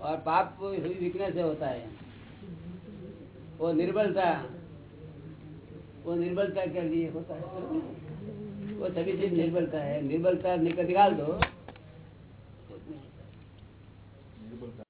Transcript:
और पाप सभी वीकनेस से होता है। वो निर्बलता वो निर्बलता के लिए होता है। वो सभी चीज़ निर्बलता है। निर्बलता निकाल दो।